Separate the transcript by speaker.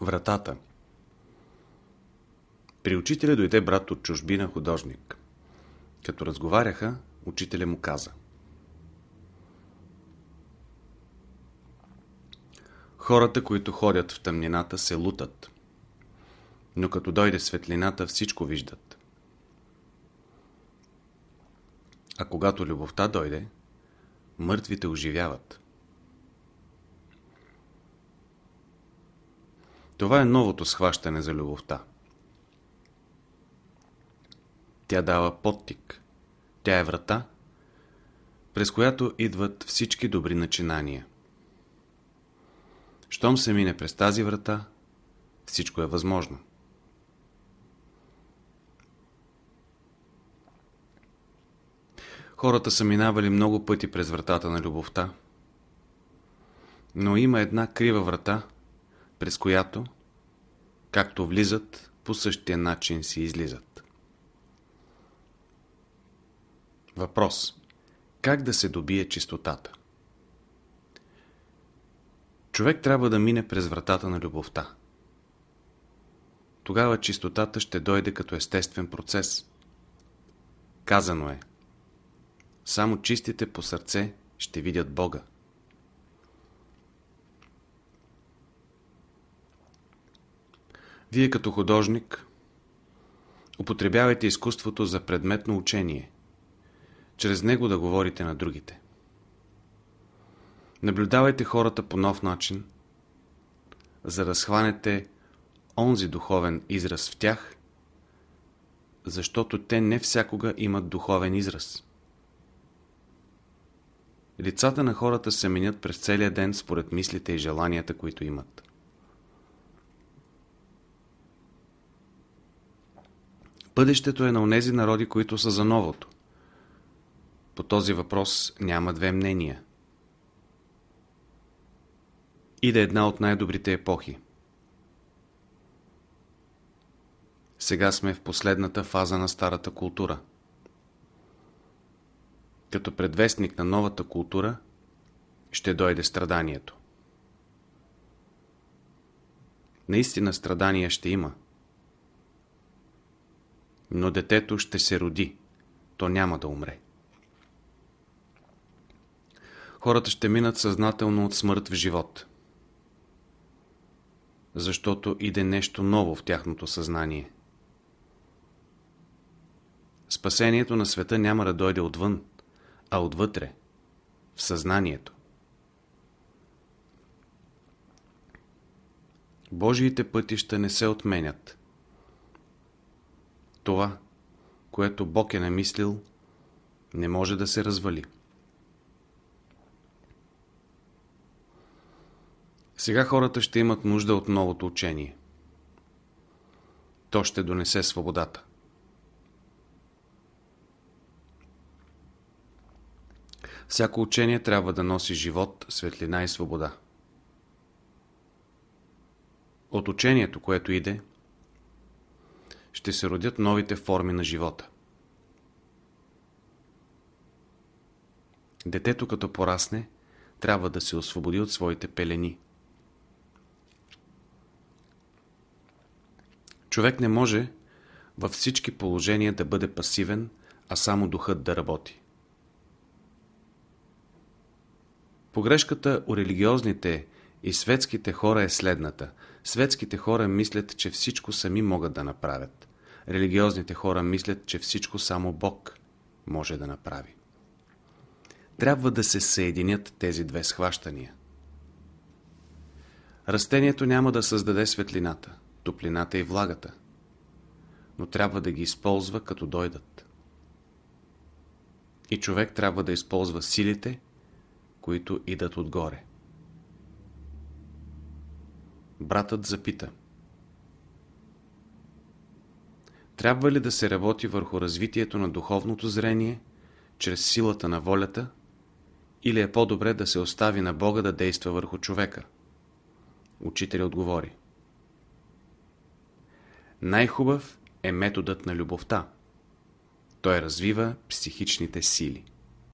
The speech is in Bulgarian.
Speaker 1: Вратата При учителя дойде брат от чужбина художник. Като разговаряха, учителя му каза Хората, които ходят в тъмнината, се лутат. Но като дойде светлината, всичко виждат. А когато любовта дойде, мъртвите оживяват. Това е новото схващане за любовта. Тя дава подтик. Тя е врата, през която идват всички добри начинания. Щом се мине през тази врата, всичко е възможно. Хората са минавали много пъти през вратата на любовта, но има една крива врата, през която, както влизат, по същия начин си излизат. Въпрос. Как да се добие чистотата? Човек трябва да мине през вратата на любовта. Тогава чистотата ще дойде като естествен процес. Казано е. Само чистите по сърце ще видят Бога. Вие като художник употребявайте изкуството за предметно учение, чрез него да говорите на другите. Наблюдавайте хората по нов начин, за да схванете онзи духовен израз в тях, защото те не всякога имат духовен израз. Лицата на хората се менят през целия ден според мислите и желанията, които имат. Бъдещето е на онези народи, които са за новото. По този въпрос няма две мнения. Иде една от най-добрите епохи. Сега сме в последната фаза на старата култура. Като предвестник на новата култура ще дойде страданието. Наистина страдания ще има. Но детето ще се роди. То няма да умре. Хората ще минат съзнателно от смърт в живот. Защото иде нещо ново в тяхното съзнание. Спасението на света няма да дойде отвън, а отвътре, в съзнанието. Божиите пътища не се отменят. Това, което Бог е намислил, не може да се развали. Сега хората ще имат нужда от новото учение. То ще донесе свободата. Всяко учение трябва да носи живот, светлина и свобода. От учението, което иде, ще се родят новите форми на живота. Детето като порасне, трябва да се освободи от своите пелени. Човек не може във всички положения да бъде пасивен, а само духът да работи. Погрешката у религиозните и светските хора е следната. Светските хора мислят, че всичко сами могат да направят. Религиозните хора мислят, че всичко само Бог може да направи. Трябва да се съединят тези две схващания. Растението няма да създаде светлината, топлината и влагата, но трябва да ги използва като дойдат. И човек трябва да използва силите, които идат отгоре. Братът запита. Трябва ли да се работи върху развитието на духовното зрение, чрез силата на волята, или е по-добре да се остави на Бога да действа върху човека? Учителя отговори. Най-хубав е методът на любовта. Той развива психичните сили.